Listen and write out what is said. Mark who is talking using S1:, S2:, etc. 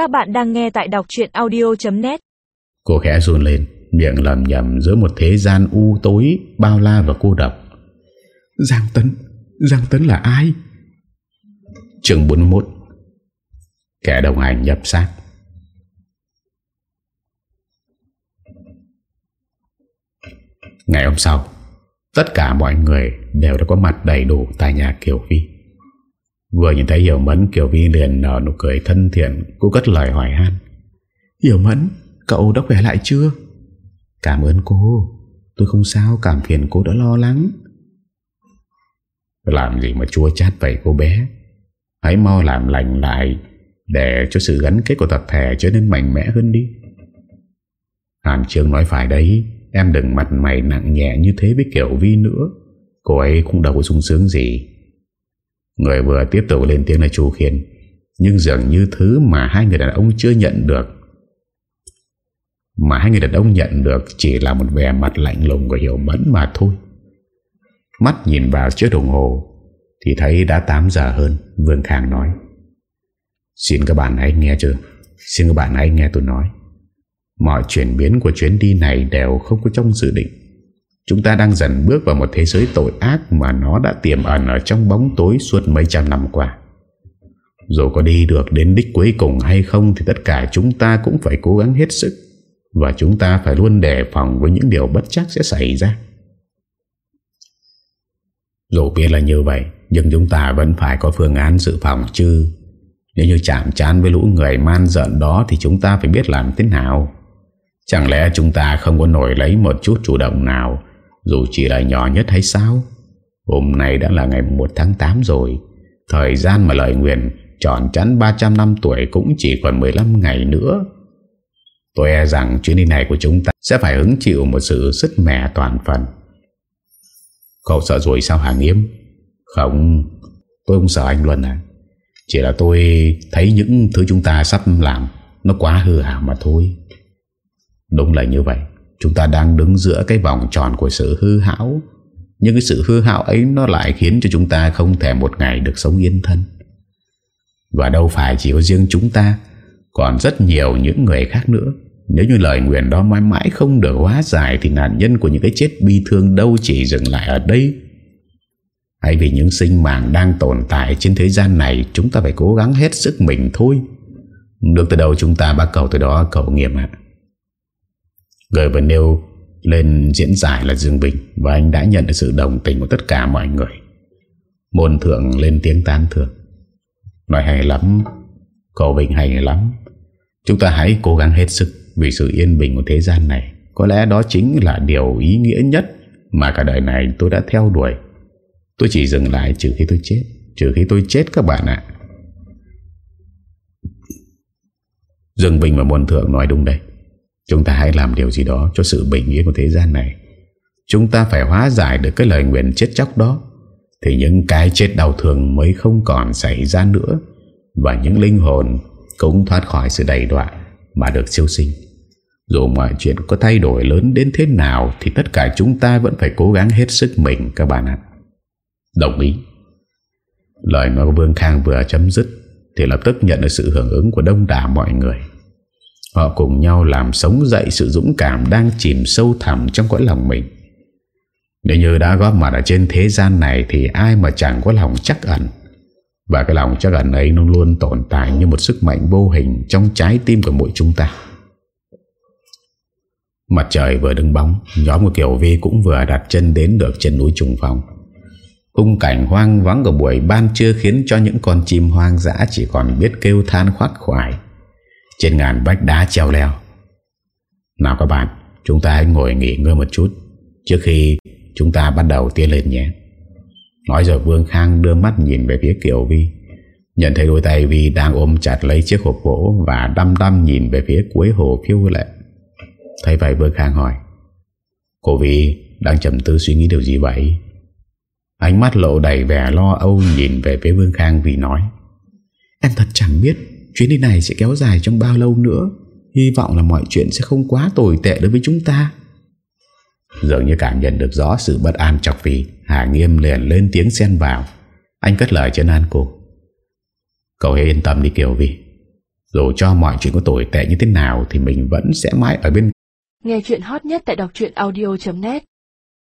S1: Các bạn đang nghe tại đọc chuyện audio.net
S2: Cô khẽ run lên Miệng lầm nhầm giữa một thế gian u tối Bao la và cô độc.
S3: Giang Tấn Giang Tấn là ai?
S2: Trường 41 Kẻ đồng hành nhập sát. Ngày hôm sau Tất cả mọi người đều đã có mặt đầy đủ tại nhà Kiều Vi Vừa nhìn thấy Hiểu Mẫn Kiều Vi liền nở nụ cười thân thiện Cô cất lời hỏi han.
S3: Hiểu Mẫn Cậu đã khỏe lại chưa?
S2: Cảm ơn cô. Tôi không sao cảm phiền cô đã lo lắng. Làm gì mà chua chát vậy cô bé? Hãy mau làm lành lại Để cho sự gắn kết của tập thể trở nên mạnh mẽ hơn đi. Hàn Trương nói phải đấy Em đừng mặt mày nặng nhẹ như thế với Kiều Vi nữa. Cô ấy cũng đâu có sung sướng gì Người vừa tiếp tục lên tiếng là chú Khiên, Nhưng dường như thứ mà hai người đàn ông chưa nhận được, Mà hai người đàn ông nhận được Chỉ là một vẻ mặt lạnh lùng của Hiểu Mẫn mà thôi. Mắt nhìn vào chiếc đồng hồ, Thì thấy đã 8 giờ hơn, Vương Khang nói. Xin các bạn hãy nghe chưa? Xin các bạn hãy nghe tôi nói. Mọi chuyển biến của chuyến đi này đều không có trong dự định. Chúng ta đang dần bước vào một thế giới tội ác Mà nó đã tiềm ẩn ở trong bóng tối suốt mấy trăm năm qua. Dù có đi được đến đích cuối cùng hay không Thì tất cả chúng ta cũng phải cố gắng hết sức Và chúng ta phải luôn đề phòng với những điều bất chắc sẽ xảy ra. Dù biết là như vậy, Nhưng chúng ta vẫn phải có phương án dự phòng chứ. Nếu như chạm chán với lũ người man giận đó Thì chúng ta phải biết làm thế nào. Chẳng lẽ chúng ta không có nổi lấy một chút chủ động nào dù chỉ là nhỏ nhất hay sao? Hôm nay đã là ngày 1 tháng 8 rồi. Thời gian mà lời nguyện Tròn chắn 300 năm tuổi Cũng chỉ còn 15 ngày nữa. Tôi e rằng chuyến đi này của chúng ta Sẽ phải hứng chịu một sự sứt mẻ toàn phần. Cậu sợ rồi sao hàng yếm Không, Tôi không sợ anh Luân à. Chỉ là tôi thấy những thứ chúng ta sắp làm Nó quá hư hảo mà thôi. Đúng là như vậy. Chúng ta đang đứng giữa cái vòng tròn của sự hư hảo. Nhưng cái sự hư hảo ấy Nó lại khiến cho chúng ta không thể một ngày được sống yên thân. Và đâu phải chỉ có riêng chúng ta, Còn rất nhiều những người khác nữa. Nếu như lời nguyện đó mãi mãi không được hóa giải Thì nạn nhân của những cái chết bi thương đâu chỉ dừng lại ở đây. Hay vì những sinh mạng đang tồn tại trên thế gian này, Chúng ta phải cố gắng hết sức mình thôi. Được từ đầu chúng ta bắt cầu từ đó cầu nghiệm ạ. Người vừa nêu lên diễn giải là Dương Bình, Và anh đã nhận được sự đồng tình của tất cả mọi người. Môn thượng lên tiếng tán thưởng. Nói hay lắm Cậu Bình hay lắm, Chúng ta hãy cố gắng hết sức Vì sự yên bình của thế gian này. Có lẽ đó chính là điều ý nghĩa nhất Mà cả đời này tôi đã theo đuổi. Tôi chỉ dừng lại trừ khi tôi chết, Trừ khi tôi chết các bạn ạ. Dương Bình và Môn Thượng nói đúng đây Chúng ta hãy làm điều gì đó cho sự bình yên của thế gian này. Chúng ta phải hóa giải được cái lời nguyện chết chóc đó. Thì những cái chết đau thương mới không còn xảy ra nữa. Và những linh hồn cũng thoát khỏi sự đầy đoạn mà được siêu sinh. Dù mọi chuyện có thay đổi lớn đến thế nào, Thì tất cả chúng ta vẫn phải cố gắng hết sức mình, các bạn ạ. Đồng ý. Lời nói của Vương Khang vừa chấm dứt Thì lập tức nhận được sự hưởng ứng của đông đảo mọi người. Họ cùng nhau làm sống dậy sự dũng cảm đang chìm sâu thẳm trong cõi lòng mình. Nếu như đã góp mặt ở trên thế gian này thì ai mà chẳng có lòng chắc ẩn. Và cái lòng chắc ẩn ấy nó luôn tồn tại như một sức mạnh vô hình trong trái tim của mỗi chúng ta. Mặt trời vừa đứng bóng, nhóm của Kiều Vi cũng vừa đặt chân đến được trên núi Trùng Phong. Khung cảnh hoang vắng của buổi ban trưa khiến cho những con chim hoang dã chỉ còn biết kêu than khoát khoải. Trên ngàn vách đá treo leo. Nào các bạn, Chúng ta hãy ngồi nghỉ ngơi một chút Trước khi chúng ta bắt đầu tiến lên nhé. Nói rồi Vương Khang đưa mắt nhìn về phía Kiều Vi. Nhận thấy đôi tay Vi đang ôm chặt lấy chiếc hộp gỗ Và đăm đăm nhìn về phía cuối hồ phiêu lệ. Thấy vậy Vương Khang hỏi, Cô Vi đang chậm tư suy nghĩ điều gì vậy? Ánh mắt lộ đầy vẻ lo âu Nhìn về phía Vương Khang vì nói, Em thật chẳng biết Chuyến đi này sẽ kéo dài trong bao lâu nữa? Hy vọng là mọi chuyện sẽ không quá tồi tệ đối với chúng ta. Dường như cảm nhận được rõ sự bất an chọc vì Hà Nghiêm liền lên tiếng xen vào. Anh cất lời chân an cô. Cậu hãy yên tâm đi Kiều Vi. Dù cho mọi chuyện có tồi tệ như thế nào Thì mình vẫn sẽ mãi ở bên
S4: Nghe chuyện hot nhất tại đọc audio.net